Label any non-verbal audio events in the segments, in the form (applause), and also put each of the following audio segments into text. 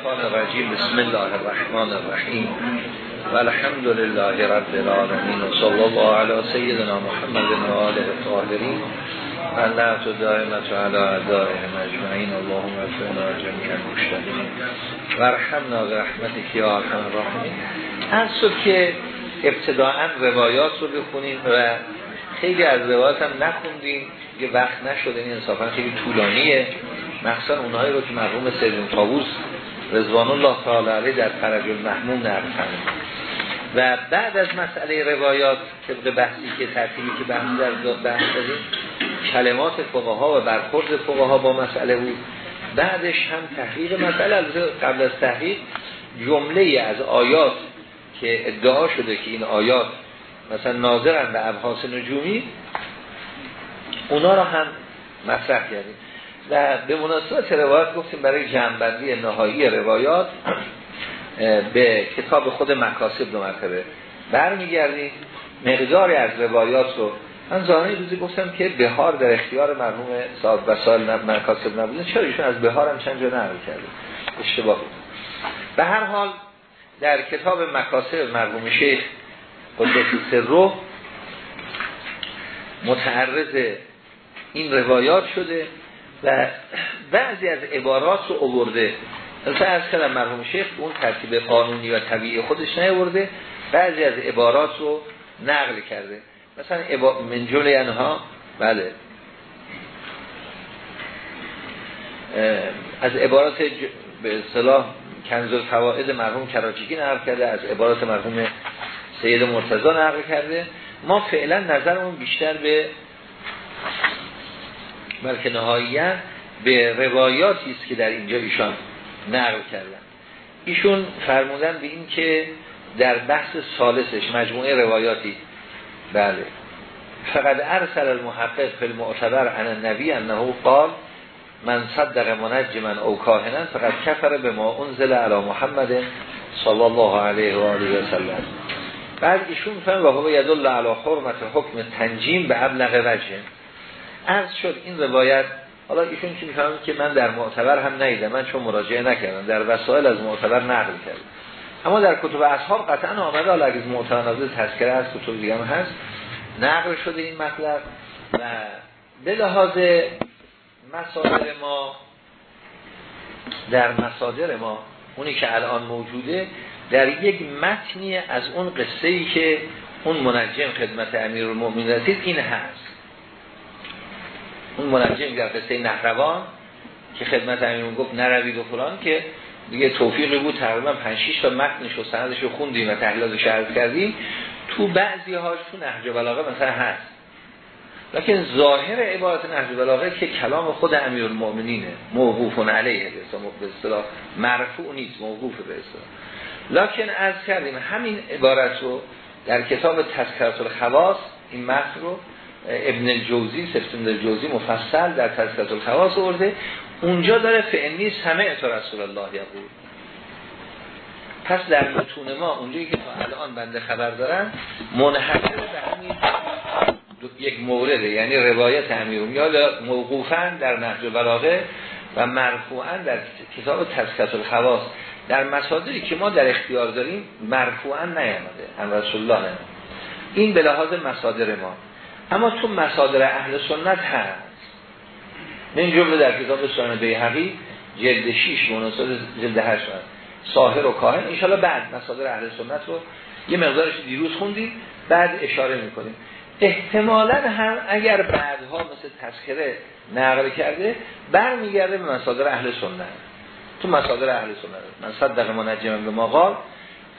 الشیطان الرجیم. بسم الله الرحمن الرحیم. و الحمد لله رب العالمین. و صلی الله علی سیدنا محمد و آله الطاهرین. و لعت دائمت علی اعدائهم اجمعین. اللهم افرنا جميعا مشتهدین و رحمنا به رحمتك یا ارحم الراحمین. از که ابتداعا روایات رو بخونیم و خیلی از روایات هم نخوندیم یه وقت نشده این انصافا خیلی طولانیه. مخصوصا اونهایی رو که مرحوم سیدون طاووس رضوان الله تعالی علیه در فرج المحموم نقل و بعد از مسئله روایات طبق بحثی که ترتیبی که بحث در بحث دادیم کلمات فقها و برخورد فقها با مسئله بود. بعدش هم تحقیق مسئله قبل از تحقیق جمله از آیات که ادعا شده که این آیات مثلا ناظرن به ابحاث نجومی اونا رو هم مطرح کردیم. و به مناسبت روایات گفتیم برای جنبندی نهایی روایات به کتاب خود مکاسب دو مرتبه برمیگردیم. مقداری از روایات رو من زانه روزی گفتم که بهار در اختیار مرحوم صاحب و سال مکاسب نبوده. چرا ایشون از بهار هم چند جا نقل کرده؟ اشتباه بود. به هر حال در کتاب مکاسب مرحوم شیخ قدسی رو متعرض این روایات شده. و بعضی از عبارات رو اوورده مثلا از کلم مرحوم شیخ اون ترتیب قانونی و طبیعی خودش نیورده بعضی از عبارات رو نقل کرده. مثلا عبا... من جمله انها بله. از عبارات به اصطلاح کنز الفوائد مرحوم کراچیکی نقل کرده از عبارات مرحوم سید مرتضی نقل کرده. ما فعلا نظرمون بیشتر به بلکه نهاییت به روایاتی است که در اینجا ایشان نقل کردن. ایشون فرمودن به این که در بحث سالسش مجموعه روایاتی. بله. فقط ارسل المحقق فی المعتبر عن النبی انه قال من صدق منجما او کاهنا فقط کفر به ما انزل علی محمد صلی الله علیه و آله و سلم. بعد ایشون فرمود و هو یدل علی حرمت حکم تنجیم به ابلغ وجه. عرض شد این روایت حالا ایشون که می‌فهمم که من در معتبر هم نیدم من چون مراجعه نکردم در وسایل از معتبر نقل کردم. اما در کتب اصحاب قطعا آمده حالا اگه معتبر نازل تذکره از کتب دیگه هم هست نقل شده این مطلب و به لحاظ مصادر ما در مصادر ما اونی که الان موجوده در یک متنی از اون قصه ای که اون منجم خدمت امیر رسید این هست. اون منجم در قصه نهروان که خدمت امیر گفت نروید و فلان که دیگه توفیقی بود تقریبا 5 6 تا متنش و سندش رو خوندیم و تحلیلاتش عرض کردیم. تو بعضی هاش تو نهج بلاغه مثلا هست. لکن ظاهر عبارت نهج بلاغه که کلام خود امیر المؤمنینه موقوف علیه به اصطلاح مرفوع نیست موقوف به اصطلاح. لکن از کردیم همین عبارت رو در کتاب تذکرات الخواص این متن رو ابن الجوزی سفتون الجوزی مفصل در تذکرات الخواص آورده. اونجا داره فعنی سمع تا رسول الله یقول. پس در متون ما اونجایی که تا الان بنده خبر دارن منحصر به همین یک مورده یعنی روایت امیرون یا موقوفا در نهج بلاغه و مرفوعا در کتاب تذکرات الخواص در مصادری که ما در اختیار داریم مرفوعا نیامده هم رسول الله نیامده. این به لحاظ مصادر ما. اما تو مصادر اهل سنت هست من جمله در کتاب سنن بیهقی جلد 6 مناسب جلد 8 ساهر و کاهن. انشالله بعد مصادر اهل سنت رو یه مقدارش دیروز خوندیم بعد اشاره می‌کنیم. احتمالا هم اگر بعدها مثل تذکره نقل کرده برمیگرده به مصادر اهل سنت. تو مصادر اهل سنت. من صدق منجم به مقال.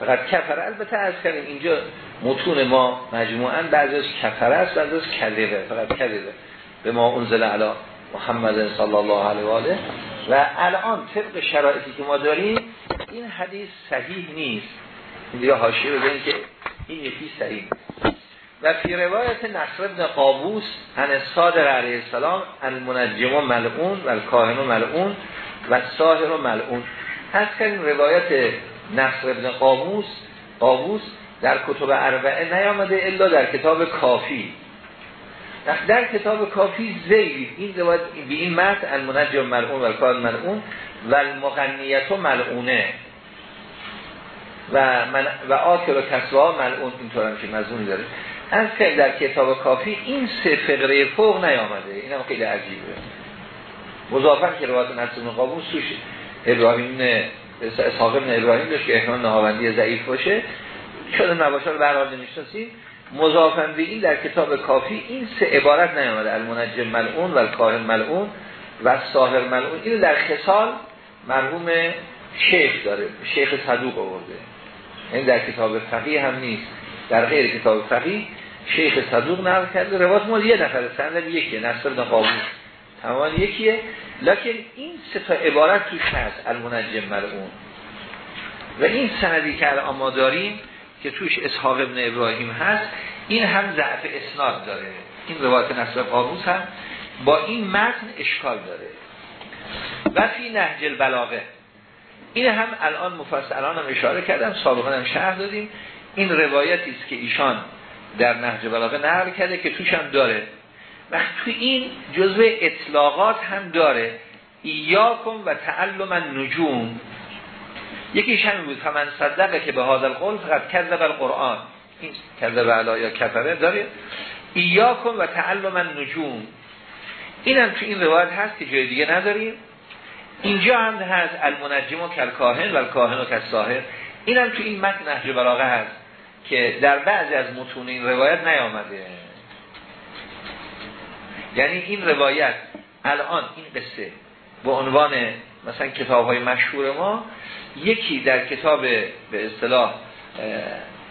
فقط کفر. البته از کردیم اینجا متون ما مجموعا بعضی از کفر است بعضی از کذبه فقط کذبه. به ما انزل علی محمد صلی الله علیه و آله. و الان طبق شرایطی که ما داریم این حدیث صحیح نیست. اینجا حاشیه بگیم که این یکی صحیح. و فی روایت نصر ابن قابوس ان صادق علیه السلام ان منجم ملعون و کاهن ملعون و ساهر ملعون. از کردیم روایت نصر ابن قابوس قابوس در کتب اربعه نیامده الا در کتاب کافی. در کتاب کافی زید. این روایت به این متن المنجم ملعون و کاهن ملعون و المغنیت و ملعونه. و, من و آکل و کسوا ملعون اینطور هم که مضمونی داره. از که در کتاب کافی این سه فقره فوق نیامده. این هم خیلی عجیبه. مضافن که روایت نصر قابوس توش ابراهیم اسحاق ابن ابراهیم داشت که احنان نهاوندی ضعیف باشه. شده نباشه رو برحال نمی‌شناسیم مضافن به این در کتاب کافی این سه عبارت نیامده. المنجم ملعون و الکاهن ملعون و ساهر ملعون. اینو در خصال مرحوم شیخ داره. شیخ صدوق آورده. این در کتاب فقیه هم نیست. در غیر کتاب فقیه شیخ صدوق نقل کرده. روایت مال یه نفر سند یکیه. نصر بن قابوس. تمام یکیه. لکن این سه تا عبارت توش هست. المنجم ملعون. و این سندی که الان ما داریم که توش اسحاق ابن ابراهیم هست این هم ضعف اسناد داره. این روایت نصر قابوس هم با این متن اشکال داره. و فی نهج البلاغه. این هم الان مفصل الان هم اشاره کردم سابقا هم شهر دادیم. این روایتی است که ایشان در نهج بلاغه نقل کرده که توش هم داره. و تو این جزء اطلاقات هم داره. ایاکم و تعلم النجوم. یکیش همین بود فمن صدقه که به هذا القول فقط کذب القرآن. این کذب علا یا کفره داره ایاکم و تعلم النجوم. این هم تو این روایت هست که جای دیگه نداریم. اینجا هم هست المنجم و کلکاهن و الکاهن و کساهر این هم تو این متن نهج بلاغه هست که در بعضی از متون این روایت نیامده. یعنی این روایت الان این قصه به عنوان مثلا کتاب های مشهور ما یکی در کتاب به اصطلاح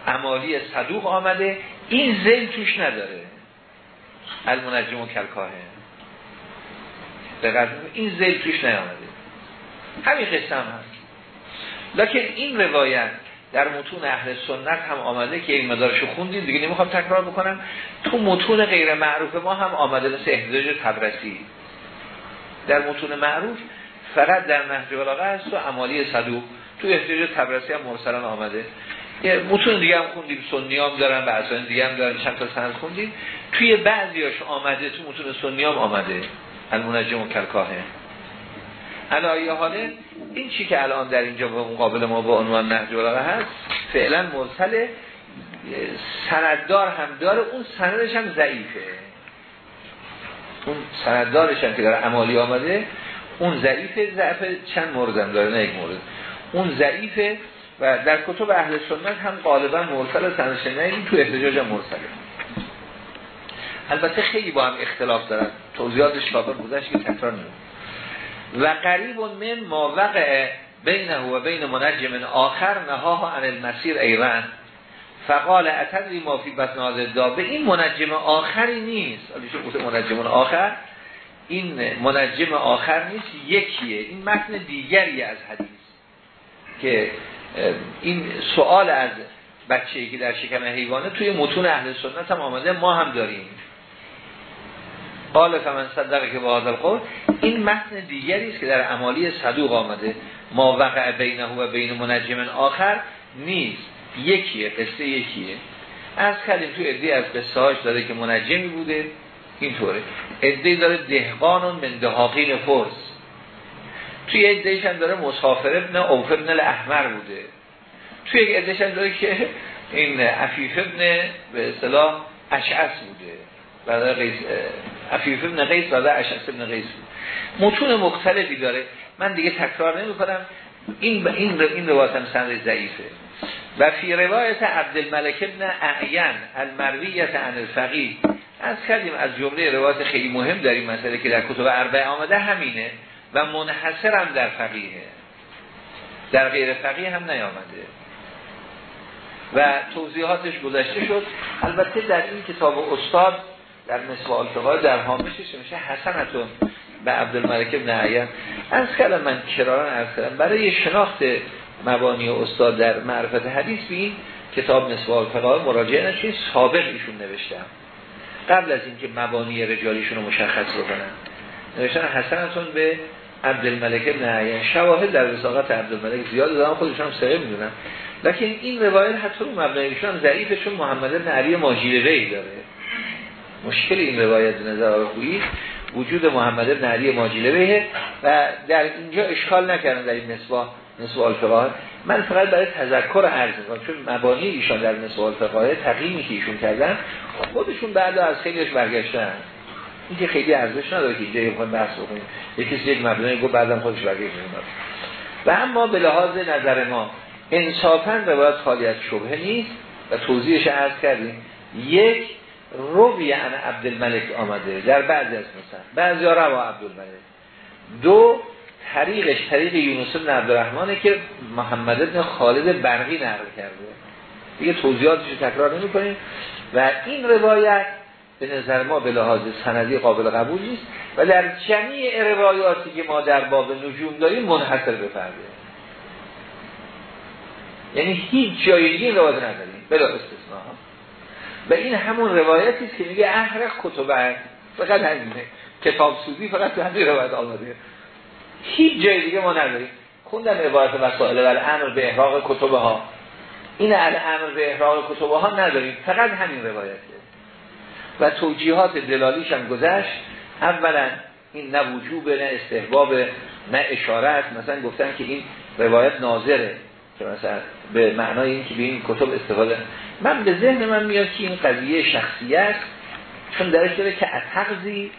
امالی صدوق آمده. این زل توش نداره. المنجم و کلکاهن این زل توش نیامده. همین قصه هم هست. لکن این روایت در متون اهل سنت هم آمده که این مدارشو خوندیم. دیگه نمی‌خوام تکرار بکنم. تو متون غیر معروف ما هم آمده مثل احتجاج تبرسی. در متون معروف فقط در نهج بلاغه هست و عمالی صدوق تو احتجاج تبرسی هم مرسلان آمده. متون دیگه هم خوندیم سنی هم دارن اصلا دیگه هم دارن چند تا سند خوندیم. توی بعضیاش آمده تو متون سنی هم آمده. المنجم و کلکاهه. علایه حاله این چی که الان در اینجا به مقابل ما با عنوان نهج بلاغه هست فعلا مرسل سنددار هم داره. اون سندش هم ضعیفه. اون سنددارش هم که در عمالی آمده اون ضعیفه ضعف چند موردم داره نه یک مورد. اون ضعیفه و در کتب اهل سنت هم غالبا مرسل نه تو احتجاج هم مرسله. البته خیلی با هم اختلاف دارن. توضیحاتش شابه بودش که تکرار نمید و قریب من ما وقع بینه و بین منجم آخر نهاه عن المسیر ایوان فقال اتدری ما فی بطن دابه این منجم آخری نیست. حالا منجم آخر. این منجم آخر نیست یکیه. این متن دیگری از حدیث که این سوال از بچه که در شکم حیوانه توی متون اهل سنت هم آمده ما هم داریم. قال فمن صدقه که با القول این متن دیگری است که در عمالی صدوق آمده. ما وقع بینه و بین منجم آخر نیست. یکیه قصه یکیه. از کردیم تو ادهی از قصه هاش داره که منجمی بوده. اینطوره. ادهی داره دهقان من دهاقین فرس توی ادهیش هم داره مسافر ابن اوف ابن الاحمر بوده. توی یک ادهیش هم داره که این عفیف ابن به اصطلاح اشعس بوده. بعد عفیف ابن قیس بعد اشعس ابن قیس متون مختلفی داره. من دیگه تکرار نمی کنم این این این روایت هم سند ضعیفه. و فی روایت عبدالملک ابن اعین المرویت عن الفقیه از کردیم از جمله روایت خیلی مهم در این مسئله که در کتب اربعه آمده همینه و منحصر هم در فقیه. در غیر فقیه هم نیامده. و توضیحاتش گذشته شد. البته در این کتاب استاد در الفقای در حامشش میشه؟ حسنتون به عبدالملک ابن عیان از کلم من کراران از کلم برای شناخت مبانی استاد در معرفت حدیث به این کتاب نصف الفقای مراجعه نشین سابق ایشون نوشتم قبل از اینکه مبانی رجالیشون رو مشخص بکنن. نوشتن حسنتون به عبدالملک ابن عیان شواهد در رساقت عبدالملک زیاد دارن خودشون هم سقه می‌دونن. لکن این روایت حتی رو مبنایشون هم ضعیفشون محمد ابن علی ماجیره داره. مشکل این روایت نظر آقایی وجود محمد ابن علی ماجیله و در اینجا اشکال نکردن در این نسبه نسبه الفقاه من فقط برای تذکر عرض کنم چون مبانی ایشان در نسبه الفقاه تقییمی که ایشون کردن خودشون بعد از خیلیش برگشتن. این که خیلی ارزش نداره که اینجا یه بحث بکنیم. یکی یک مبنای گفت بعدم خودش برگشت. و اما به لحاظ نظر ما انصافا روایت خالی از شبهه نیست و توضیحش عرض کردیم. یک روی عن عبدالملک آمده در بعضی از مثلا. بعضی ها روا عبدالملک. دو طریقش طریق یونس بن عبدالرحمنه که محمد ابن خالد برقی نقل کرده. دیگه توضیحاتش تکرار نمی کنیم و این روایت به نظر ما به لحاظ سندی قابل قبول نیست و در جمیع روایاتی که ما در باب نجوم داریم منحصر به فرده. یعنی هیچ جای دیگه این روایت نداریم بلا استثناء. و این همون روایتی که میگه احرق کتب فقط همینه. کتاب سوزی فقط همین روایت آمده. هیچ جای دیگه ما نداریم. خوندم عبارت وسائل و الامر به احراق کتب ها این الامر به احراق کتب ها نداریم. فقط همین روایته و توجیهات دلالیش هم گذشت. اولا این نه وجوب نه استحباب نه اشارت. مثلا گفتن که این روایت ناظره که مثلا به معنای این که به این کتب استفاده. من به ذهن من میاد که این قضیه شخصیت چون درش داره که از حقضی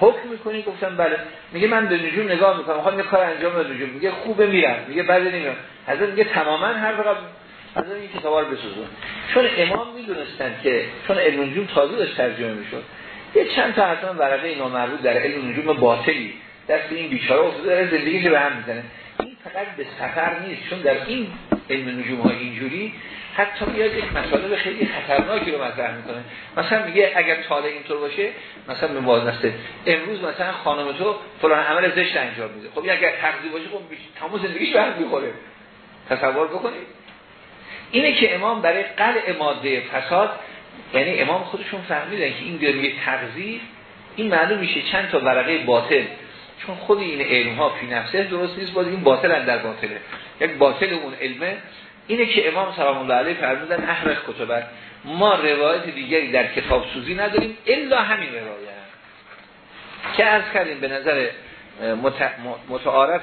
حکم می‌کنی. گفتم بله. میگه من به نجوم نگاه می‌کنم. می‌خوام یه کار انجام به نجوم میگه خوبه میرم. میگه بله نمیرم. حضرت میگه تماما هر وقت از این کتابا رو بسوزون. چون امام می‌دونستن که چون علم نجوم تازه داشت ترجمه می‌شد یه چند تا اصلا ورقه نامربوط در علم نجوم باطلی دست این بیچاره افتاده داره زندگیش به هم می‌زنه. این فقط به سفر نیست چون در این علم نجوم ها اینجوری حتی میاد یک مطالب خیلی خطرناکی رو مطرح می‌کنه. مثلا میگه اگر طالع اینطور باشه مثلا به موازنه امروز مثلا خانم تو فلان عمل زشت انجام میده. خب اگر تقضی باشه خب تمام زندگیش به هم می‌خوره. تصور بکنید. اینه که امام برای قلع ماده فساد یعنی امام خودشون فهمیدن که این دیگه تغذیه این معلوم میشه چند تا ورقه باطل. چون خود این علم ها فی نفسه درست نیست باز این باطل در باطله. یک باطل اون علمه. اینه که امام سلام الله علیه فرمودن احرق کتبت ما روایت دیگری در کتاب سوزی نداریم الا همین روایت. که از کردیم به نظر متعارف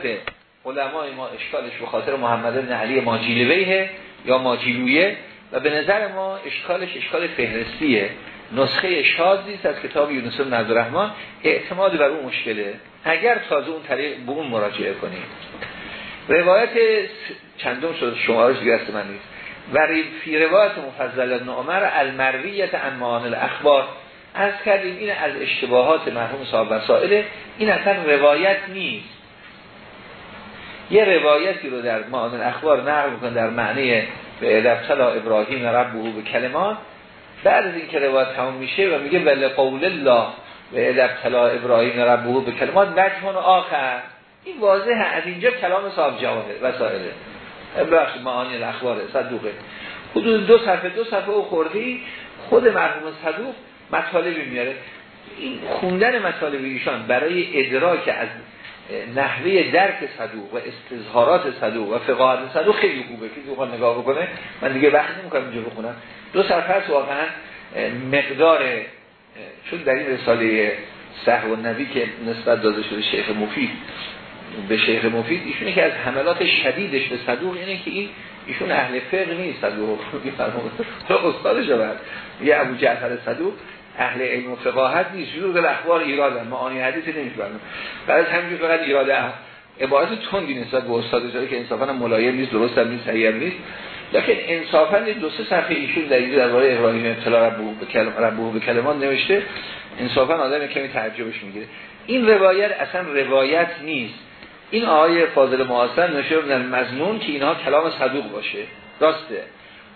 علمای ما اشکالش به خاطر محمد بن علی ماجیلویه یا ماجیلویه و به نظر ما اشکالش اشکال فهرستیه. نسخه است از کتاب یونس بن عبدالرحمن. اعتماد بر اون مشکله. اگر تازه اون طریق به اون مراجعه کنیم. روایت چندم شد شمارش دیگه من نیست. و فی روایت مفضل ابن عمر المرویت عن معان الاخبار. از کردیم این از اشتباهات مرحوم صاحب وسائل این اصلا روایت نیست. یه روایتی رو در معان الاخبار نقل می‌کنه در معنی به ادبتلا ابراهیم ربه به کلمات. بعد از این که روایت تمام میشه و میگه بله قول الله به ادبتلا ابراهیم ربه به کلمات. وجه آخر. این واضحه. از اینجا کلام صاحب جواهر وسائله بخش معانی الاخبار صدوقه. حدود دو صفحه دو صفحه او خوردی خود مرحوم صدوق مطالبی میاره. این خوندن مطالب ایشان برای ادراک از نحوه درک صدوق و استظهارات صدوق و فقاهت صدوق خیلی خوبه. که بخواد نگاه بکنه من دیگه وقت نمی‌کنم اینجا بخونم. دو صفحه واقعا مقدار چون در این رساله صحو نبی که نسبت داده شده شیخ مفید به شیخ مفید ایشونه که از حملات شدیدش به صدوق اینه که این ایشون اهل فقه نیست. صدوق (laughs) استادش بعد. یه ابو جعفر صدوق. اهل علم و فقاهت نیست. شروع به اخبار ایرادن. معانی حدیث نمیشونن بعد همینجور فقط ایراد عبارت تندی نسبت به استاد جایی که انصافا ملایم نیست درست هم نیست صحیح نیست. لکن انصافا دو سه صفحه ایشون در اینجا درباره ابراهیم ابتلا ربو به کلمات نوشته. انصافا آدم کمی تعجبش می‌گیره. این روایت اصلا روایت نیست. این آیه فاضل معاصر نشه در مضمون که اینها کلام صدوق باشه. راسته.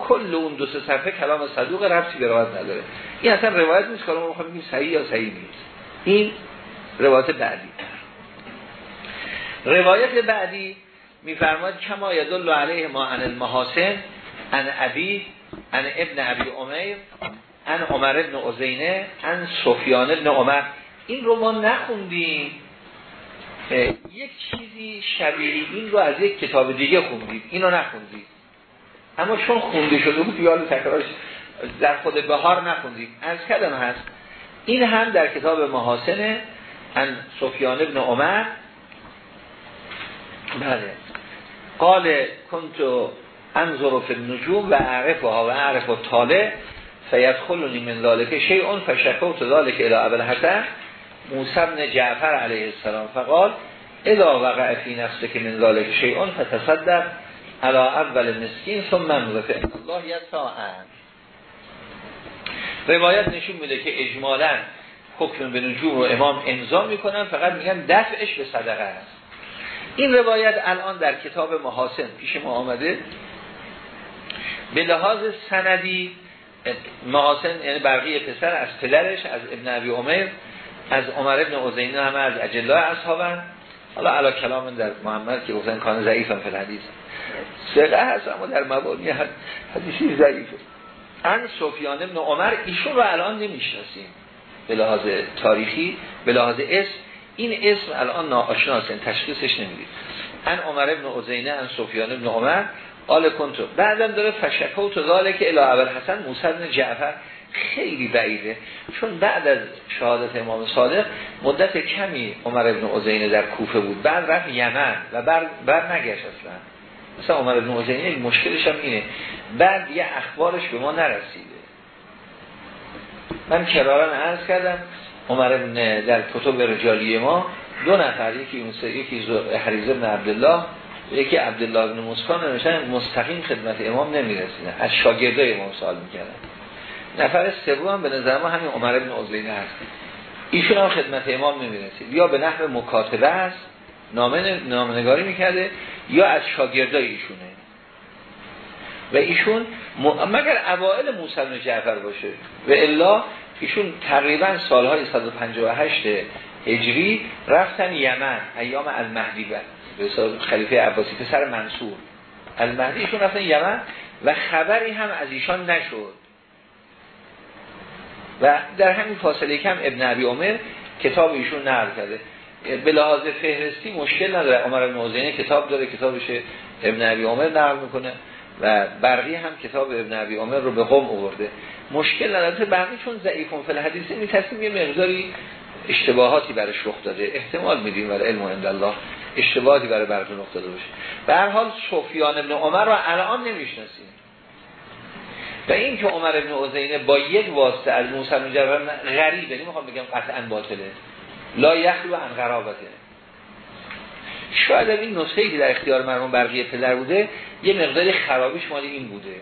کل اون دو سه صفحه کلام صدوق ربطی به روایت نداره. این اصلا روایت نیست که ما بخوام بگیم صحیح یا صحیح نیست. این روایت بعدی. روایت بعدی میفرماید کما یدل علیه ما عن المحاسن عن ابی عن ابن ابی امیر عن عمر ابن عزینه عن سفیان ابن عمر. این رو ما نخوندیم. یک چیزی شبیه این رو از یک کتاب دیگه خوندید اینو نخوندید اما چون خونده شده بود یاد تکرارش در خود بهار نخوندید از کدام هست. این هم در کتاب محاسنه ان سفیان ابن عمر. بله. قال کنت انظر فی النجوم و اعرفها و اعرف طالع فیدخلنی من ذالک شیء فشکوت ذالک الى ابل حسن موسی بن جعفر علیه السلام فقال اذا وقع فی نفسك من ذالک شیء فتصدق. على اول مسکین ثم من فإن الله یتاعن روایت نشون میده که اجمالا حکم به نجوم رو امام امضا می‌کنن فقط میگن دفعش به صدقه است. این روایت الان در کتاب محاسن پیش ما آمده. به لحاظ سندی محاسن یعنی برقی پسر از پدرش از ابن عبی عمر از عمر ابن عزینه همه از اجلای اصحابن. حالا علا کلام در محمد که گفتن کان ضعیف هم فی الحدیث. سقه هست اما در مبانی حدیثی ضعیفه. ان سفیان ابن عمر ایشون رو الان نمی‌شناسیم. به لحاظ تاریخی به لحاظ اسم این اسم الان ناآشناست یعنی تشخیصش نمی‌دید ان عمر ابن عزینه ان سفیان ابن عمر قال کنتو. بعدم داره فشکه و که اله اول حسن موسی بن جعفر. خیلی بعیده. چون بعد از شهادت امام صادق مدت کمی عمر ابن عزینه در کوفه بود. بعد رفت یمن و بر, بر نگشت اصلا. مثلا عمر ابن عزینه مشکلش هم اینه. بعد یه اخبارش به ما نرسیده. من کرارن عرض کردم عمر ابن در کتب رجالی ما دو نفر یکی یکی حریز ابن عبدالله یکی عبدالله بن مسکان نمیشن مستقیم خدمت امام نمی‌رسیدن. از شاگردای امام سوال می‌کردن. نفر سوم به نظر ما همین عمر بن عزینه هست ایشون هم خدمت امام نمی‌رسید یا به نحو مکاتبه است نامه نامنگاری می‌کرده یا از شاگردای ایشونه. و ایشون مگر اوائل موسی جعفر باشه؟ و الا ایشون تقریبا سالهای 158 هجری رفتن یمن ایام المهدی به خلیفه عباسی پسر منصور. المهدی ایشون رفتن یمن و خبری هم از ایشان نشد. و در همین فاصله کم ابن عبی عمر کتاب ایشون نقل کرده. به لحاظ فهرستی مشکل نداره. عمر الموزینه کتاب داره کتابش ابن عبی عمر نقل می‌کنه و برقی هم کتاب ابن عبی عمر رو به قوم آورده. مشکل نداره. برقی چون ضعیفون فل میتصیم یه مقداری اشتباهاتی برش رخ داده. احتمال میدیم برای علم عند الله اشتباهاتی برای براتون رخ داده باشه. به هر حال سفیان ابن عمر رو الان نمی‌شناسیم. و این که عمر ابن عزینه با یک واسطه از موسی بن غریبه نمی‌خوام بگم قطعا باطله. لا یخلو عن قرابته شاید این نسخه که در اختیار مرحوم برقی پدر بوده یه مقداری خرابیش مال این بوده.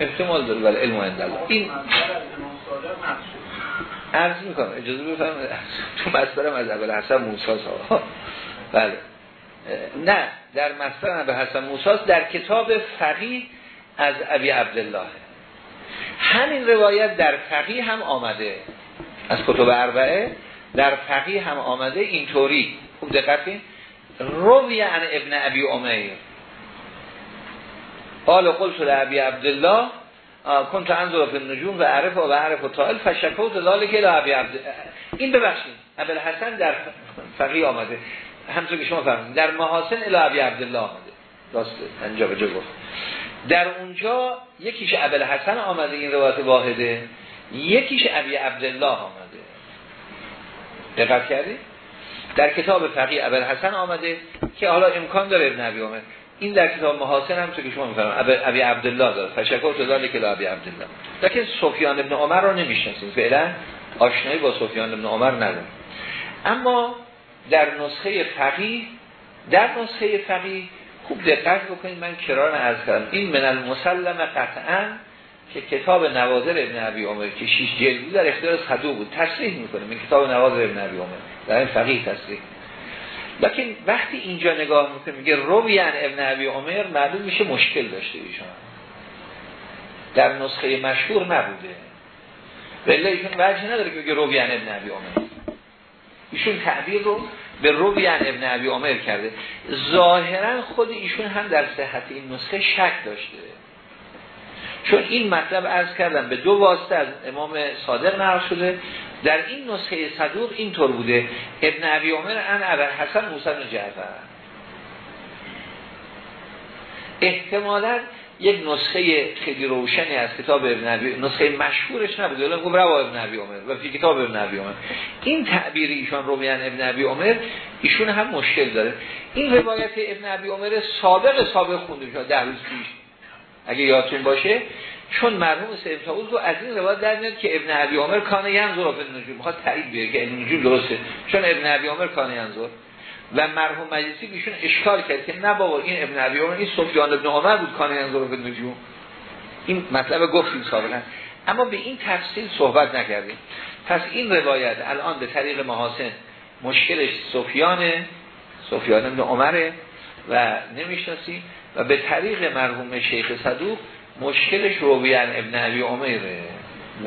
احتمال داره ولی علم عند الله این عرض می‌کنم اجازه بفرم تو مصدرم از اول حسن موسی ها. (laughs) بله. نه در مصدر به حسن موسی در کتاب فقیه از ابی عبدالله. همین روایت در فقیه هم آمده. از کتب اربعه در فقیه هم آمده اینطوری. خوب دقت کنید روی عن ابن ابی امیر قال قلت لابی عبدالله کنت انظر فی النجوم و عرف و عرف و طائل فشکوت ذالک لابی عبد این ببخشید. ابل حسن در فقیه آمده. همطور که شما فهمید. در محاسن الابی عبدالله آمده. راسته انجا به گفت. در اونجا یکیش ابل حسن آمده این روایت واحده. یکیش ابی عبدالله آمده. دقت کردی؟ در کتاب فقیه ابل حسن آمده که حالا امکان داره ابن ابی آمد این در کتاب محاسن هم تو که شما میفرم ابی عبدالله داره. فشکر تو داره که ابی عبدالله. لیکن سفیان ابن عمر رو نمی‌شناسیم. فعلا آشنایی با سفیان ابن عمر نداره اما در نسخه فقیه در نسخه فقیه خوب دقت بکنید من کران از کردم. این من المسلم قطعا که کتاب نوادر ابن عبی عمر که شیش جلد در اختیار صدو بود. تصریح می‌کنه من کتاب نوادر ابن عبی عمر. در این فقیه تصریح. لیکن وقتی اینجا نگاه می‌کنه میگه رویان ابن عبی عمر معلوم میشه مشکل داشته ایشان. در نسخه مشهور نبوده. ولی ایشون وجه نداره که بگه رویان ابن عبی عمر. ایشون تعبیر رو به رویان ابن عبی عمر کرده. ظاهرا خود ایشون هم در صحت این نسخه شک داشته. چون این مطلب ارز کردم به دو واسطه از امام صادق نقل شده. در این نسخه صدوق اینطور بوده. ابن عبی عمر ان ابن حسن موسی بن جعفر. احتمالا یک نسخه خیلی روشنی از کتاب ابن عبی نسخه مشهورش نبود. ولی گفت روا ابن عبی عمر. و فی کتاب ابن عبی عمر. این تعبیر ایشان رویان ابن عبی عمر ایشون هم مشکل داره. این روایت ابن عبی عمر سابق سابق خونده شد ده روز پیش. اگه یادتون باشه چون مرحوم سید رو از این روایت در میاد که ابن عبی عمر کان ینظر فی النجوم. می‌خواد تایید بیاره که نجوم درسته. چون ابن عبی عمر کان ینظر. و مرحوم مجلسی بیشون اشکال کرد که نه بابا این ابن عبی این سفیان ابن عمر بود کان ینظر فی النجوم. این مطلب گفتیم سابقا. اما به این تفصیل صحبت نکردیم. پس این روایت الان به طریق محاسن مشکلش سفیان سفیان ابن عمره و نمی‌شناسی و به طریق مرحوم شیخ صدوق مشکلش رویان ابن عبی عمره.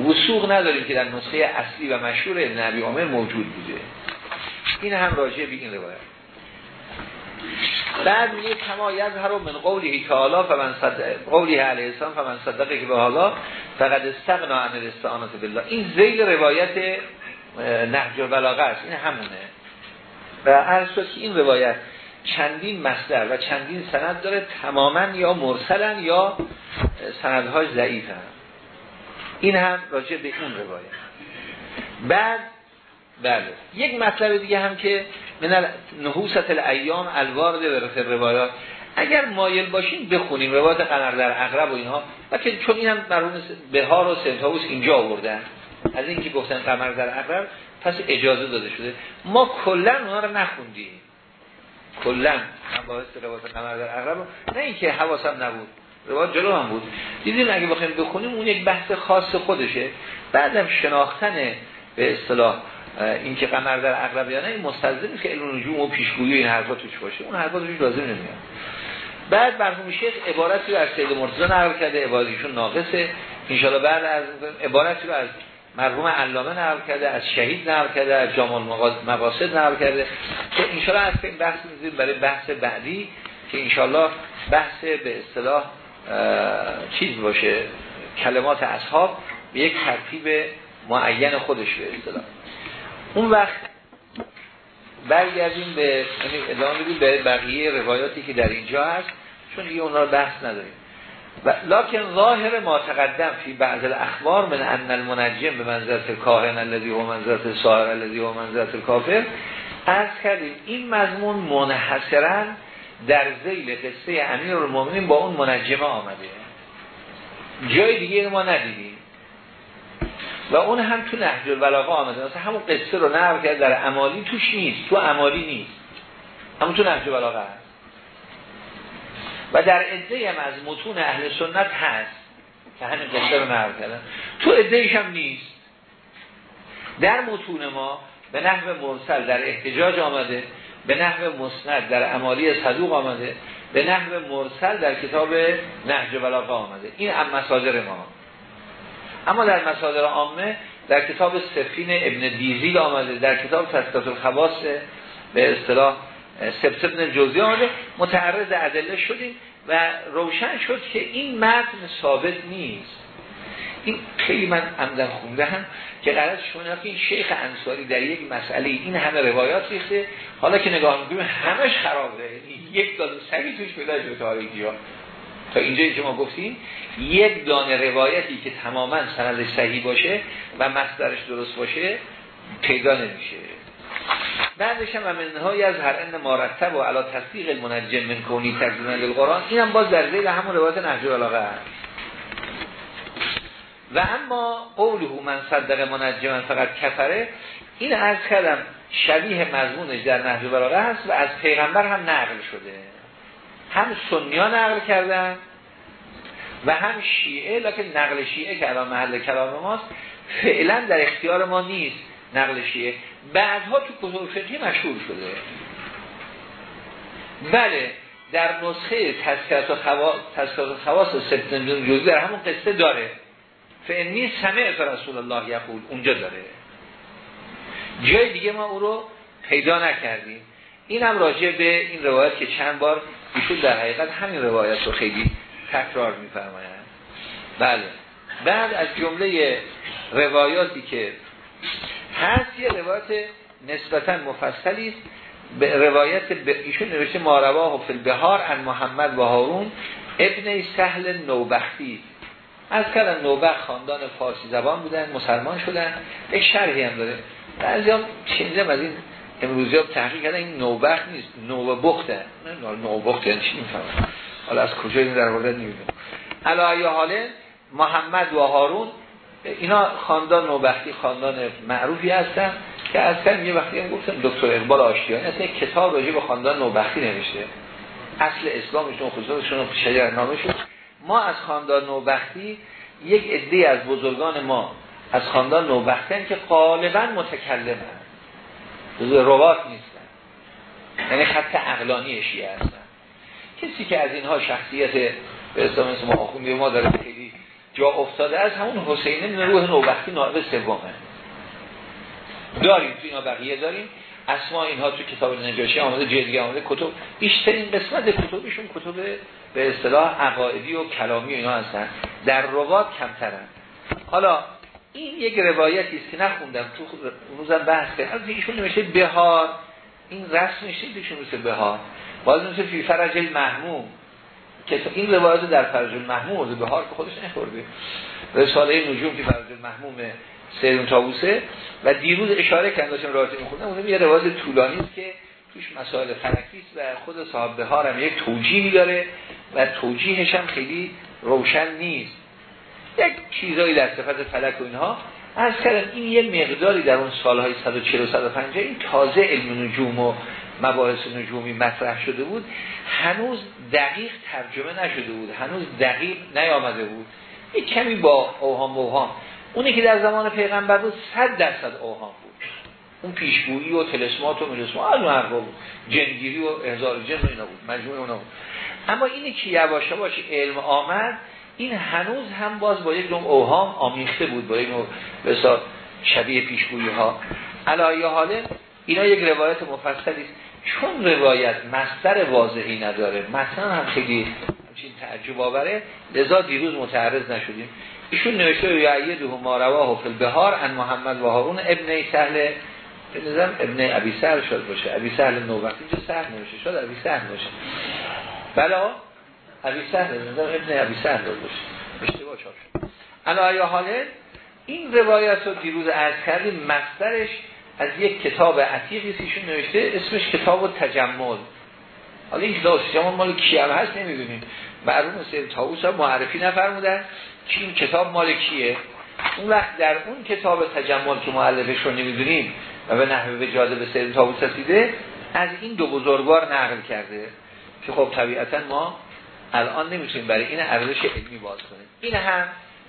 وسوق نداریم که در نسخه اصلی و مشهور ابن عبی عمر موجود بوده. این هم راجع به این روایت. بعد میگه کما یظهر من قوله تعالی فمن صدق قوله علیه السلام فمن صدقه که به حالا فقط استغنا عن الاستعانه بالله. این زیل روایت نهج البلاغه است. این همونه. و عرض که این روایت چندین مصدر و چندین سند داره تماما یا مرسلن یا سندهای ضعیفن. این هم راجع به اون روایت. بعد بله. یک مطلب دیگه هم که من نحوست الایام الوارد به روایات. اگر مایل باشین بخونیم روایت قمر در اغرب و اینها. و که چون این هم مرحوم بهار و سنتاوس اینجا آوردن. از اینکه گفتن قمر در اغرب پس اجازه داده شده. ما کلا اونها رو نخوندیم. کلا. باعث روایت قمر در اغرب نه اینکه حواسم نبود. روایت جلو هم بود. دیدیم اگه بخوایم بخونیم اون یک بحث خاص خودشه. بعدم شناختن به اصطلاح این که قمر در اغرب یا نه این مستلزمی که علم نجوم و پیشگویی این حرفا توش باشه. اون حرفا توش لازم نمیاد. بعد مرحوم شیخ عبارتی رو از سید مرتضی نقل کرده عبارتیشون ناقصه. ان بعد از عبارتی رو از مرحوم علامه نقل کرده از شهید نقل کرده از جامال مقاصد نقل کرده. که ان از این بحث می‌ذاریم برای بحث بعدی که ان بحث به اصطلاح چیز باشه. کلمات اصحاب به یک ترتیب معین خودش به اصطلاح. اون وقت برگردیم به یعنی ادامه بدیم به بقیه روایاتی که در اینجا هست چون دیگه اونا رو بحث نداریم. و لکن ظاهر ما تقدم فی بعض الاخبار من ان المنجم به منزلت کاهن الذی و منزلت ساهر الذی و منزلت کافر از کردیم این مضمون منحصرا در زیل قصه امیر المومنین با اون منجمه آمده. جای دیگه ما ندیدیم. و اون هم تو نهج البلاغه آمده. مثلا همون قصه رو نقل کرد در عمالی توش نیست تو عمالی نیست. همون تو نهج البلاغه هست. و در عده هم از متون اهل سنت هست. که همین قصه رو نقل کردن. تو عده هم نیست. در متون ما به نحو مرسل در احتجاج آمده به نحو مسند در عمالی صدوق آمده به نحو مرسل در کتاب نهج بلاغه آمده. این هم مصادر ما. اما در مصادر عامه در کتاب سفین ابن دیزیل آمده در کتاب تسکات الخواص به اصطلاح سبت ابن جوزی آمده. متعرض ادله شدیم و روشن شد که این متن ثابت نیست. این خیلی من عمدن خونده هم که قرار شما این شیخ انصاری در یک مسئله این همه روایات ریخته. حالا که نگاه می‌کنیم همش خرابه. یک داده سری توش پیدا شده تاریخی ها. تا اینجایی که ما گفتیم یک دانه روایتی که تماما سندش صحیح باشه و مصدرش درست باشه پیدا نمیشه. بعدش هم منهای از هر ان مرتب و علا تصدیق المنجم من کونی ترجمه للقرآن. اینم باز در زیر همون روایت نهج هست و اما قوله من صدق منجم فقط کفره این از کردم شبیه مضمونش در نهج بلاغه هست و از پیغمبر هم نقل شده. هم سنیا نقل کردن و هم شیعه لکن نقل شیعه که الان محل کلام ماست فعلا در اختیار ما نیست نقل شیعه. بعدها تو کتب فقهی مشهور شده. بله در نسخه تذکرات و خواص تذکرات خواص سپتامبر جزئی در همون قصه داره. فعنی سمعت رسول الله یقول اونجا داره. جای دیگه ما او رو پیدا نکردیم. این هم راجع به این روایت که چند بار ایشون در حقیقت همین روایت رو خیلی تکرار میفرمایند بله. بعد از جمله روایاتی که هست یه روایت نسبتا مفصلی است. به روایت ایشون نوشته مارواه و فی البهار ان محمد و هارون ابن سهل نوبختی. از کردن نوبخ خاندان فارسی زبان بودن مسلمان شدن. یک شرحی هم داره. بعضی هم چیزم از این امروزی ها تحقیق کردن این نوبخ نیست. نوبخته. نه نوبخت یعنی چی می‌فهمم؟ حالا از کجا این در مورد نمی‌دونم. علایه حاله محمد و هارون اینا خاندان نوبختی خاندان معروفی هستن که از یه وقتی هم گفتم دکتر اقبال آشتیانی اصلا کتاب راجع به خاندان نوبختی نوشته. اصل اسلامشون خصوصشون نامه شد ما از خاندان نوبختی یک عده از بزرگان ما از خاندان نوبختی که غالبا متکلمن. روات نیستن. یعنی خط عقلانی شیعه هستن. کسی که از اینها شخصیت به اسلام ما آخوندی ما داره خیلی جا افتاده از همون حسینه روح نوبختی نائب سومه. داریم تو اینا بقیه داریم. اسما اینها تو کتاب نجاشی آمده جلگی آمده کتب. بیشترین قسمت کتبشون کتب به اصطلاح عقایدی و کلامی و اینا هستن. در روات کمترن. حالا این یک روایتی است که نخوندم تو روزم بحث از ایشون نمیشه بهار. این رسم نیست ایشون مثل بهار. باز مثل فی فرج المحموم. که این روایت در فرج المحموم بهار که خودش نخورده. رساله نجوم که فرج المحموم سیدون تابوسه و دیروز اشاره کردن داشتم روایت میخوندم اون یه روایت طولانی است که توش مسائل فلکی و خود صاحب بهار هم یک توجیهی داره و توجیهش هم خیلی روشن نیست. یک چیزایی در صفت فلک و اینها. از کردم این یه مقداری در اون سالهای 140 و 150 این تازه علم نجوم و مباحث نجومی مطرح شده بود. هنوز دقیق ترجمه نشده بود. هنوز دقیق نیامده بود. یک کمی با اوهام اوهام. اونی که در زمان پیغمبر بود صد درصد اوهام بود. اون پیشگویی و تلسمات و ملسمات اون بود. جنگیری و احضار جن و اینا بود. مجموع اونا بود. اما اینی که یواش یواش علم آمد این هنوز هم باز با یک نوع اوهام آمیخته بود با یک نوع بسا شبیه پیشگویی ها علایه حاله اینا یک روایت مفصلی است. چون روایت مصدر واضحی نداره مثلا هم خیلی همچین تعجب آوره لذا دیروز متعرض نشدیم. ایشون نوشته یعید و ما رواه فی البهار ان محمد و هارون ابن سهل. به نظرم ابن ابی سهل شد باشه. ابی سهل نوبت. اینجا سهل نوشته شد ابی سهل باشه. بلا ابی سهل نظرم ابن ابی سهل باشه اشتباه چاپ شد. علا حاله این روایت رو دیروز عرض کردیم مصدرش از یک کتاب عتیقی ایشون نوشته اسمش کتاب و تجمل حالا این کتاب مال کیم هست نمی‌دونیم. معلوم سید تاووس معرفی نفرمودن که این کتاب مال کیه. اون وقت در اون کتاب تجمل که معلفش رو نمی‌دونیم و به نحوه به جاده سید تاووس رسیده از این دو بزرگوار نقل کرده که خب طبیعتا ما الان نمی‌تونیم برای این ارزش علمی باز کنیم. این هم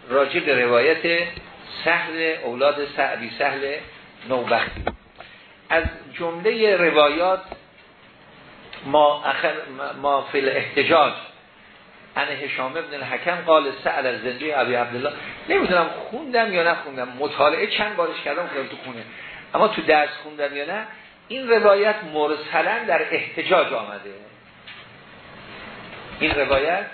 راجع به روایت سهل اولاد سعبی سهل نوبختی. از جمله روایات ما, اخر ما فی الاحتجاج. ان هشام ابن الحکم قال سعد از زنده ابی عبدالله نمی‌دونم خوندم یا نخوندم مطالعه چند بارش کردم خودم تو خونه. اما تو درس خوندم یا نه این روایت مرسلا در احتجاج آمده. این روایت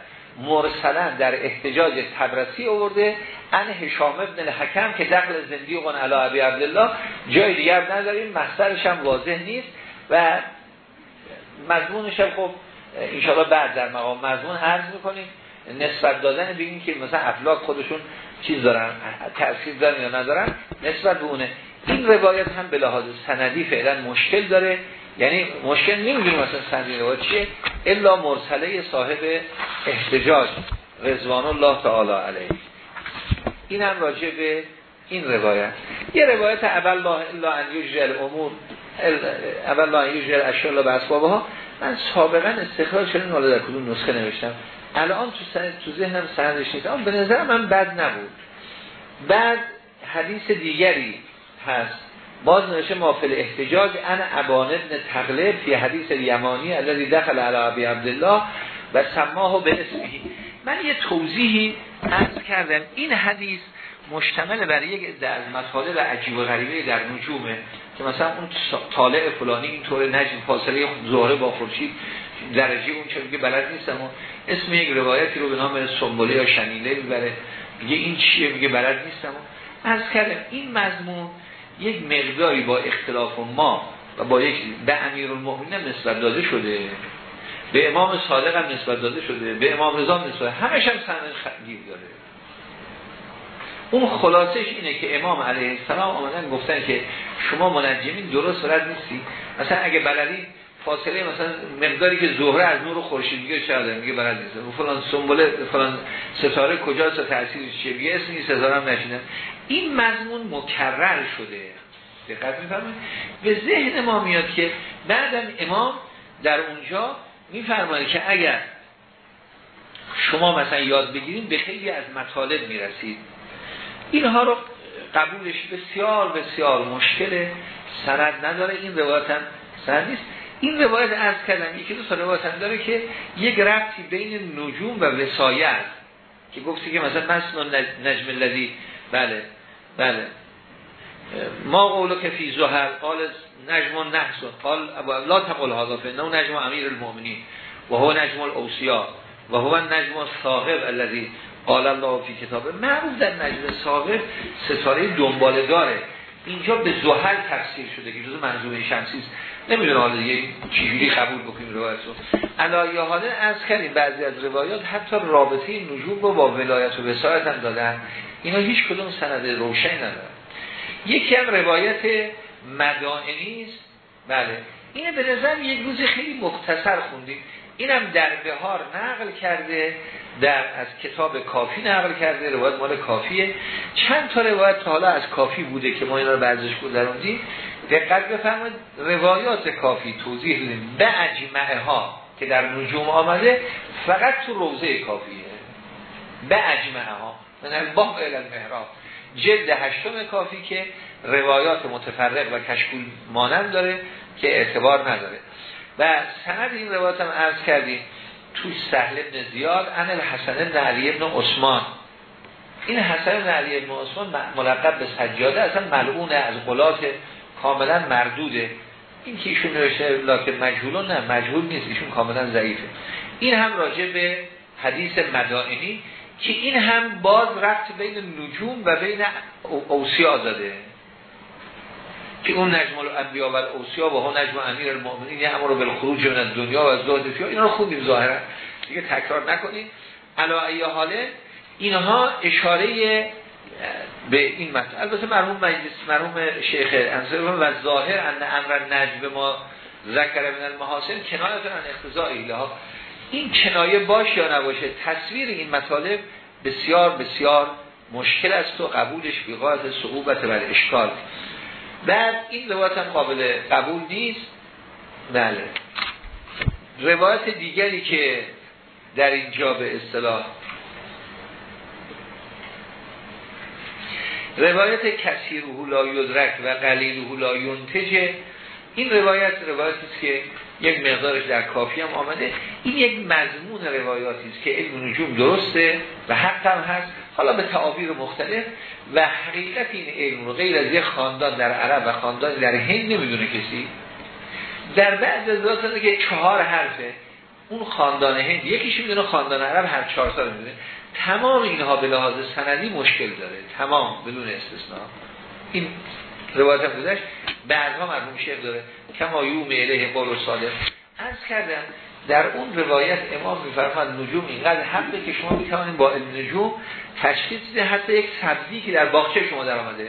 مرسلا در احتجاج تبرسی آورده ان هشام ابن الحکم که دخل زندیق علی ابی عبدالله جای دیگر نداریم مصدرش هم واضح نیست و مضمونش هم خب انشاءالله بعد در مقام مضمون عرض می‌کنیم نسبت دادن به که مثلا افلاک خودشون چیز دارن تأثیر دارن یا ندارن نسبت به اونه. این روایت هم به لحاظ سندی فعلا مشکل داره. یعنی مشکل نمی‌دونیم مثلا سندی روایت چیه الا مرسله صاحب احتجاج رضوان الله تعالی علیه. این هم راجع به این روایت. یه روایت اول لا الا ان یجل امور اول لا یجل اشیاء الله به ها من سابقا استخراج شدن حالا در کدوم نسخه نوشتم. الان تو سند تو ذهنم سندش نیست. اما به نظر من بد نبود. بعد حدیث دیگری هست. باز نوشته مافل احتجاج ان ابان ابن تغلب فی حدیث یمانی الذي دخل علی ابی عبدالله و سماه به اسمی من یه توضیحی عرض کردم. این حدیث مشتمل برای یک از مطالب عجیب و غریبه در نجومه که مثلا اون طالع فلانی اینطور نجم فاصله ظهره با خورشید درجه اون چه میگه بلد نیستم. و اسم یک روایتی رو به نام سنبوله یا شنیله می‌بره. میگه این چیه؟ میگه بلد نیستم. و از کردم این مضمون یک مقداری با اختلاف ما و با یک به امیر المؤمنین نسبت داده شده. به امام صادق هم نسبت داده شده. به امام رضا نسبت همش هم سند داره اون خلاصش اینه که امام علیه السلام آمدن گفتن که شما منجمین درست بلد نیستی. مثلا اگه بلدی فاصله مثلا مقداری که زهره از نور خورشید میگه چقدر میگه بلد نیست. و فلان سنبله فلان ستاره کجاست تاثیرش چیه؟ بیه اسم این هم نشیدن این مضمون مکرر شده. دقت میفرمایید. به ذهن ما میاد که بعدم امام در اونجا میفرماید که اگر شما مثلا یاد بگیرید به خیلی از مطالب می‌رسید. اینها رو قبولش بسیار بسیار مشکله سند نداره. این روایت هم نیست. این روایت از کردم یکی دو سال روایت هم داره که یک ربطی بین نجوم و وسایت که گفتی که مثلا مثل نجم الذی بله بله. ما قولو که فی زهر قال نجم و نحس قال لا تقل هذا فانه نجم امیر المؤمنین و هو نجم الاوسیا و هو نجم الثاقب الذي قال الله فی کتابه. معروف در نجم ثاقب ستاره دنباله داره اینجا به زحل تفسیر شده که جزء منظومه شمسی نمی‌دونه حالا دیگه چجوری قبول بکنیم روایت رو علایه از کردیم بعضی از روایات حتی رابطه نجوم رو با ولایت و وسایت هم دادن. اینا هیچ کدوم سند روشن ندارن. یکی هم روایت مدائنی بله. اینه به نظر یک روز خیلی مختصر خوندیم. اینم در بهار نقل کرده در از کتاب کافی نقل کرده. روایت مال کافیه. چند تا روایت تا حالا از کافی بوده که ما اینا رو برزش گذروندیم. دقت بفرمایید روایات کافی توضیح به اجمعه ها که در نجوم آمده فقط تو روزه کافیه. به اجمعه ها. من الباب المحراب جلد هشتم کافی که روایات متفرق و کشکول مانند داره که اعتبار نداره. و سند این روایت هم عرض کردیم توی سهل ابن زیاد ان الحسن ابن علی ابن عثمان. این حسن ابن علی ابن عثمان ملقب به سجاده اصلا ملعونه از قلات کاملا مردوده. این که ایشون نوشته لکن مجهولون نه مجهول نیست ایشون کاملا ضعیفه. این هم راجع به حدیث مدائنی که این هم باز رفت بین نجوم و بین اوسیا داده که اون نجم الانبیا و اوسیا و ها نجم امیر المؤمنین یه رو بالخروج من دنیا و زهد فیا اینا رو خوندیم ظاهرا. دیگه تکرار نکنیم. علا ای حاله اینها اشاره به این مطلب. البته مرحوم مجلس مرحوم شیخ انصار و ظاهر ان امر نجم ما ذکر من المحاسن کنایه عن اختزائی لها این کنایه باش یا نباشه تصویر این مطالب بسیار بسیار مشکل است و قبولش بیقاعت صعوبت و اشکال. بعد این روایت هم قابل قبول نیست. بله. روایت دیگری که در اینجا به اصطلاح روایت کسی روح لا یدرک و قلیل لا ینتجه این روایت روایتی است که یک مقدارش در کافی هم آمده. این یک مضمون روایاتی است که علم نجوم درسته و حق هم هست. حالا به تعابیر مختلف و حقیقت این علم رو غیر از یک خاندان در عرب و خاندان در هند نمی‌دونه کسی. در بعض از که چهار حرفه. اون خاندان هند یکیش می‌دونه خاندان عرب هر چهار سال می‌دونه. تمام اینها به لحاظ سندی مشکل داره. تمام بدون استثناء این روایت هم گذشت. بعدها مرحوم شیخ داره. کما یوم الیه قول صادق. از کردم در اون روایت امام میفرماد نجوم اینقدر حقه که شما می‌توانید با نجوم تشخیص ده حتی یک سبزی که در باغچه شما در آمده.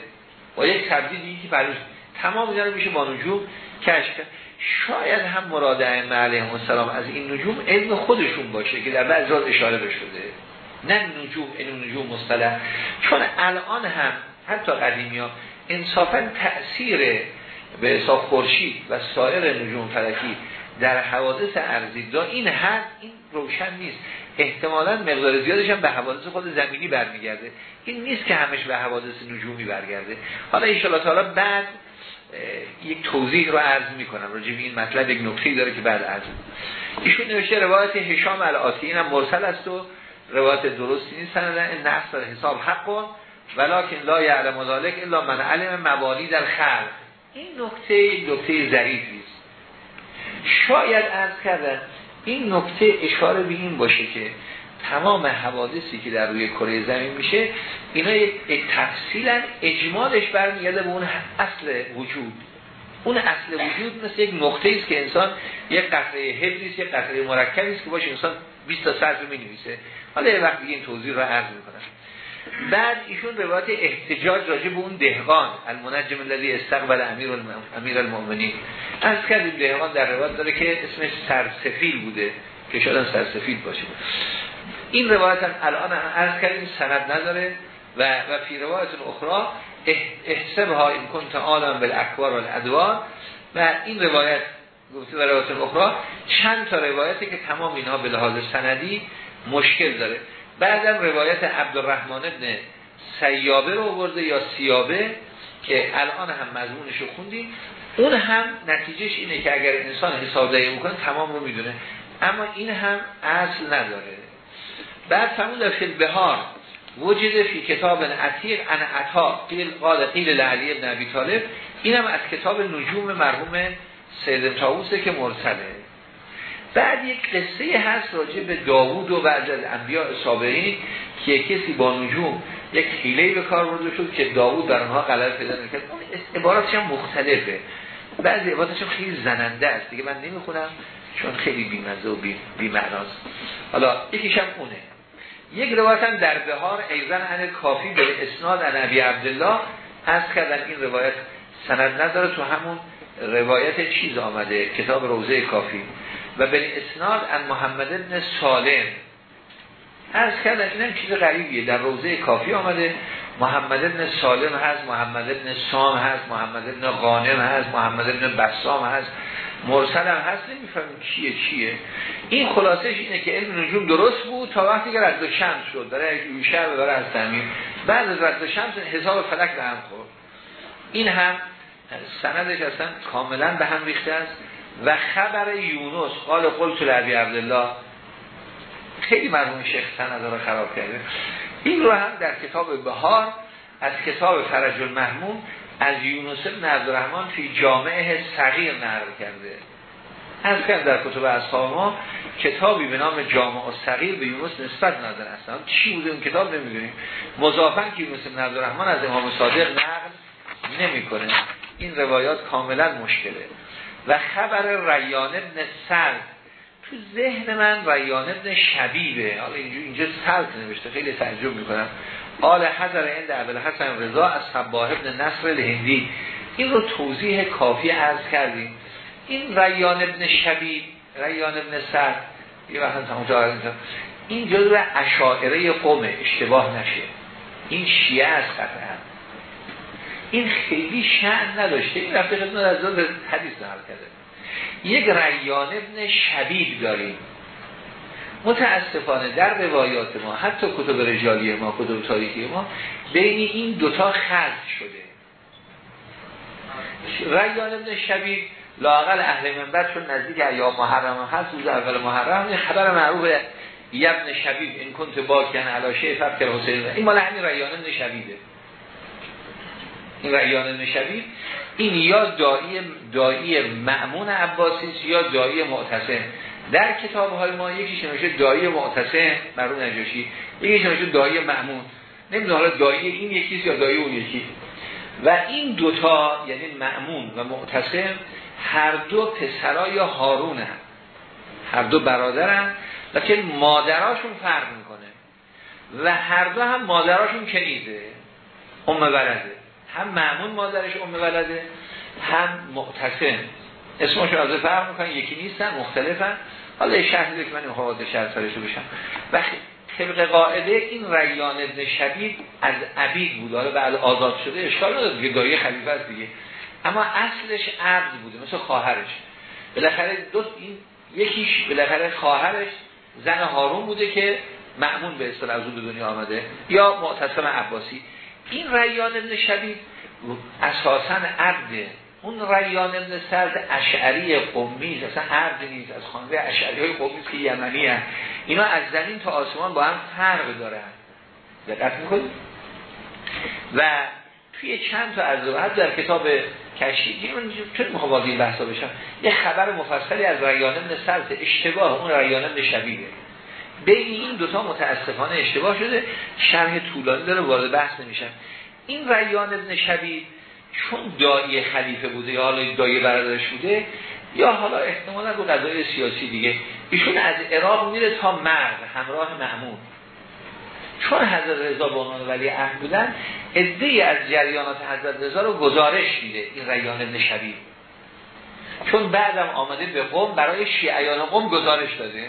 با یک سبزی دیگه که بروش تمام اینا میشه با نجوم کشف شاید هم مراد ائمه علیهم السلام از این نجوم علم خودشون باشه که در بعض اشاره بشده نه نجوم این نجوم مصطلح. چون الان هم حتی قدیمی ها انصافا تأثیر به حساب خورشید و سایر نجوم فلکی در حوادث ارضی دا این حد این روشن نیست. احتمالا مقدار زیادش هم به حوادث خود زمینی برمیگرده. این نیست که همش به حوادث نجومی برگرده. حالا ان تعالی بعد یک توضیح رو عرض می‌کنم. راجع به این مطلب یک نکته داره که بعد عرض ایشون نوشته روایت هشام العاصی اینم مرسل است و روایت درستی نیست سندن نفس حساب حق ولکن لا یعلم ذلك الا من علم موالی در خلق. این نکته نکته ظریفی است شاید عرض کردن این نکته اشاره به این باشه که تمام حوادثی که در روی کره زمین میشه اینا یک تفصیلا اجمالش برمیگرده به اون اصل وجود. اون اصل وجود مثل یک نقطه است که انسان یک قطره است یک قطره مرکبی است که باشه انسان 20 تا صرف می نویسه حالا یه وقت این توضیح رو عرض می‌کنم. بعد ایشون روایت احتجاج راجع به اون دهقان المنجم الذي استقبل امیر امیر المؤمنین. از کردیم دهقان در روایت داره که اسمش سرسفیل بوده که شاید سرسفیل باشه. این روایت هم الان عرض کردیم سند نداره. و و فی روایت اخرى احسبها این کنت عالم بالاکبار و و این روایت گفته در روایت اخرى چند تا روایتی که تمام اینها به لحاظ سندی مشکل داره. بعدم روایت عبدالرحمن ابن سیابه رو برده یا سیابه که الان هم مضمونش رو خوندیم. اون هم نتیجهش اینه که اگر انسان حساب دهی می‌کنه تمام رو می‌دونه. اما این هم اصل نداره. بعد فرمون در فیل بهار وجد فی کتاب عتیق ان عطا قیل قال قیل لعلی ابن ابی طالب. اینم از کتاب نجوم مرحوم سید تاووسه که مرسله. بعد یک قصه هست راجع به داوود و بعض از انبیاء سابقین که کسی با نجوم یک حیله به کار برده شد که داوود در آنها غلط پیدا نکرد. اون عباراتش هم مختلفه. بعضی عباراتش خیلی زننده است. دیگه من نمی‌خونم چون خیلی بیمزه و بی, بی حالا یکیش هم اونه. یک روایت هم در بهار ایزن عن کافی به اسناد نبی عبدالله از کردن این روایت سند نداره. تو همون روایت چیز آمده کتاب روزه کافی. و به اسناد ان محمد ابن سالم. از کردن این هم چیز غریبیه. در روزه کافی آمده. محمد ابن سالم هست محمد ابن سام هست محمد ابن غانم هست محمد ابن بسام هست. مرسل هم هست نمی‌فهمیم چیه چیه این خلاصش اینه که علم نجوم درست بود تا وقتی که رد شمس شد. داره یوشر و داره از زمین بعد از رد شمس حساب فلک به هم خورد. این هم سندش اصلا کاملا به هم ریخته است. و خبر یونس قال قلت لعبی عبدالله خیلی مرحوم شیخ رو خراب کرده. این رو هم در کتاب بهار از کتاب فرج المحموم از یونس بن عبدالرحمن فی جامعه صغیر نقل کرده. از کرد در کتب اصحاب ما کتابی به نام جامعه صغیر به یونس نسبت نداره اصلا. چی بوده اون کتاب نمی‌دونیم. مضافن که یونس بن عبدالرحمن از امام صادق نقل نمی‌کنه. این روایات کاملا مشکله. و خبر ریان ابن سرد. تو ذهن من ریان ابن شبیبه. حالا اینجا سرد نوشته. خیلی تعجب می‌کنم. آل حضر عند اول حسن رضا از صباه ابن نصر الهندی. این رو توضیح کافی عرض کردیم. این ریان ابن شبیب ریان ابن سرد یه وقت هم این جزو اشاعره قوم اشتباه نشه. این شیعه از قطعا. این خیلی شعن نداشته. این رفته خدمت از حدیث نهار کرده. یک ریان ابن شبیب داریم. متاسفانه در روایات ما حتی کتب رجالی ما کتب تاریخی ما بین این دوتا خرد شده. ریان ابن شبیب لاقل اهل منبر چون نزدیک ایام محرم هست روز اول محرم خبر معروف یبن شبیب این کنت باکن علاشه فکر حسین. این مال همین ریان ابن شبیبه. این ریان نشبی این یا دایی دایی معمون عباسی یا دایی معتصم. در کتاب های ما یکی نوشته دایی معتصم مرون نجاشی. یکی نوشته دایی معمون نمی‌دونم حالا دایی این یکیست یا دایی اون یکی. و این دوتا یعنی معمون و معتصم هر دو پسرای هارون هم. هر دو برادرن لیکن مادراشون فرق می‌کنه. و هر دو هم مادراشون کنیزه ام ولده. هم معمون مادرش ام ولده هم معتصم اسمش از فرق می‌کنن یکی نیستن مختلفن. حالا شهر که من حوادث شهر سرشو بشم. و طبق قاعده این ریان ابن شدید از عبید بود. حالا بعد آزاد شده اشکال نداره دیگه دایی خلیفه است دیگه. اما اصلش عبد بوده مثل خواهرش. بالاخره دو این یکیش بالاخره خواهرش زن هارون بوده که معمون به اصطلاح از به دنیا آمده. یا معتصم عباسی. این ریان ابن شبیب اساسا عبده اون ریان ابن سرد اشعری قومی اصلا عبد نیست از خانده اشعری های قومی که یمنی هست اینا از زمین تا آسمان با هم فرق دارن. دقت می‌کنید و توی چند تا از روحت در کتاب کشی چون می‌خوام این بحثا بشم یه خبر مفصلی از ریان ابن سرد اشتباه اون ریان ابن شبیبه. بین این دوتا متاسفانه اشتباه شده. شرح طولانی داره وارد بحث نمیشن این ریان ابن شبیب چون دایی خلیفه بوده یا حالا دایی برادرش بوده یا حالا احتمالا رو قضای سیاسی دیگه. ایشون از عراق میره تا مرد همراه معمون چون حضرت رضا به عنوان ولی عهد بودن عده از جریانات حضرت رضا رو گزارش میده این ریان ابن چون بعدم آمده به قوم برای شیعیان قوم گزارش داده.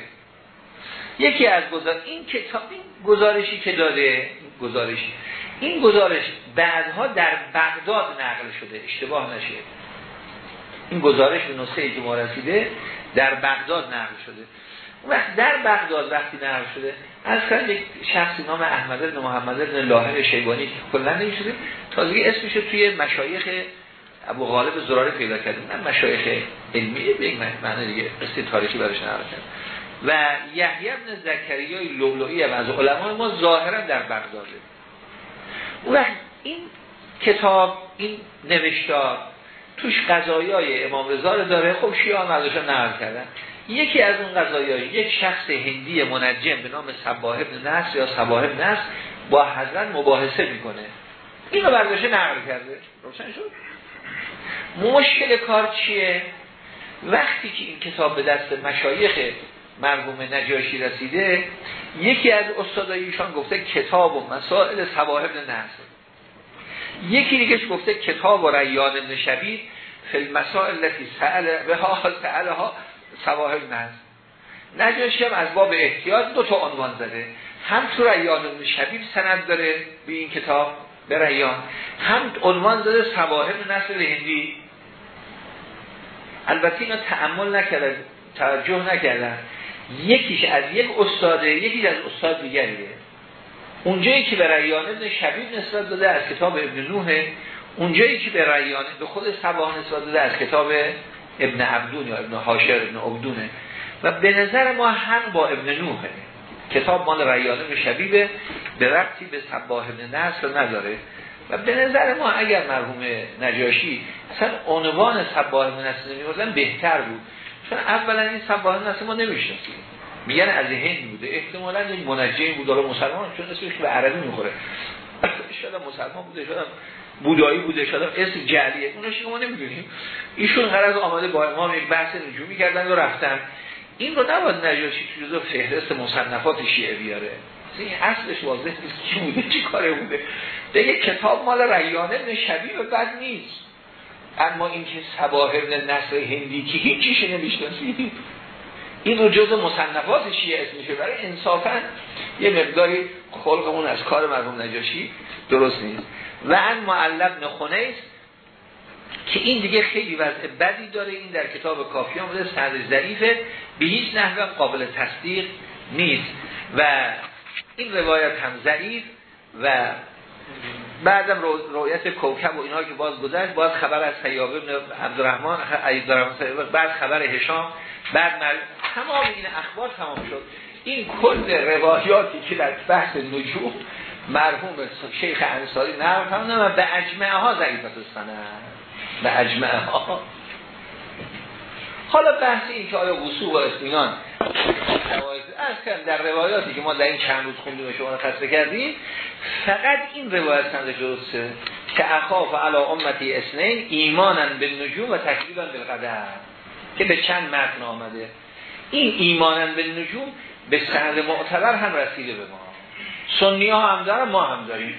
یکی از گزارش این کتاب این گزارشی که داده گزارش این گزارش بعدها در بغداد نقل شده اشتباه نشه. این گزارش به نسخه که ما رسیده در بغداد نقل شده. وقت در بغداد وقتی نقل شده از کنم یک شخصی نام احمد بن محمد بن لاهر شیبانی که کلا نمی‌شده تازه اسمش توی مشایخ ابو غالب زراره پیدا کردیم نه مشایخ علمیه به این معنی دیگه قصه تاریخی برش نقل و یحیی بن زکریای لولویی هم از علمای ما ظاهرا در بغداده و این کتاب این نوشتار توش قضایای امام رضا داره. خب شیعه هم ازش نقل کردن. یکی از اون قضایای یک شخص هندی منجم به نام صباح ابن نصر یا صباح ابن نصر با حضرت مباحثه می‌کنه. اینو برداشته نقل کرده. روشن شد؟ مشکل کار چیه؟ وقتی که این کتاب به دست مشایخ مرحوم نجاشی رسیده یکی از استاداییشان گفته کتاب و مسائل ابن نصر یکی دیگهش گفته کتاب و ریان ابن شبیر فی المسائل التي سأل بها سألها صباح نست نجاشی هم از باب احتیاط دو تا عنوان زده. هم تو ریان ابن شبیر سند داره به این کتاب به ریان. هم عنوان زده صواهب نصر هندی. البته اینا تعمل نکردن توجه نکردن یکیش از یک استاده یکی از استاد دیگریه اونجایی که به ریان ابن شبیب نسبت داده از کتاب ابن نوح اونجایی که به ریان به خود سباه نسبت داده از کتاب ابن عبدون یا ابن حاشر ابن عبدونه و به نظر ما هم با ابن نوحه کتاب مال ریان ابن شبیبه به ربطی به سباه ابن نصر نداره. و به نظر ما اگر مرحوم نجاشی اصلا عنوان سباه ابن نصر بهتر بود. چون اولا این سباه نصر ما نمی‌شناسیم میگن از هند بوده. احتمالا یک منجم بود داره مسلمان چون اسمش به عربی می‌خوره. شاید مسلمان بوده شاید بودایی بوده شاید اسم جعلیه. اونش ما نمی‌دونیم. ایشون از آمده با امام یک بحث نجومی کردن و رفتن. این رو نباید نجاشی تو جزو فهرست مصنفات شیعه بیاره. این اصلش واضح نیست چی بوده چی کاره بوده. دیگه کتاب مال ریانه شبیه بد نیست. اما اینکه سباه ابن نصر هندی که هیچیش نمی‌شناسید این رو جز مصنفات شیعه اسم میشه برای انصافا یه مقداری خلقمون از کار مرحوم نجاشی درست نیست. و ان معلب نخونه که این دیگه خیلی وضع بدی داره. این در کتاب کافی آمده سند ضعیفه. به هیچ نحوه قابل تصدیق نیست. و این روایت هم ضعیف و بعدم رویت کوکب و اینها که باز گذشت باز خبر از سیاب ابن عبدالرحمن بعد خبر هشام بعد مل... تمام این اخبار تمام شد. این کل روایاتی که در بحث نجوم مرحوم شیخ انصاری نقل فرمودن به اجمعه ها ضعیفت سنه به اجمعه ها حالا بحث این که آیا وصول و اسمینان کردم در روایاتی که ما در این چند روز خوندیم شما خسته کردیم فقط این روایت سنده درسته که اخاف علا امتی اسنین ایمانن به نجوم و تکلیبا بالقدر که به چند متن آمده. این ایمانن به نجوم به سند معتبر هم رسیده به ما. سنی ها هم داره ما هم داریم.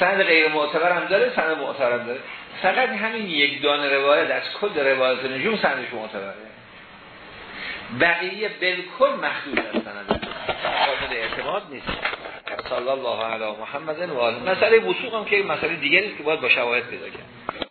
سند غیر معتبر هم داره سند معتبر هم داره. فقط همین یک دانه روایت از کل روایت نجوم سندش معتبره. بقیه بالکل از سند قابل اعتماد نیست. صلی الله علی محمد و آله. مسئله وسوق هم که مسئله دیگری است که باید با شواهد پیدا کرد.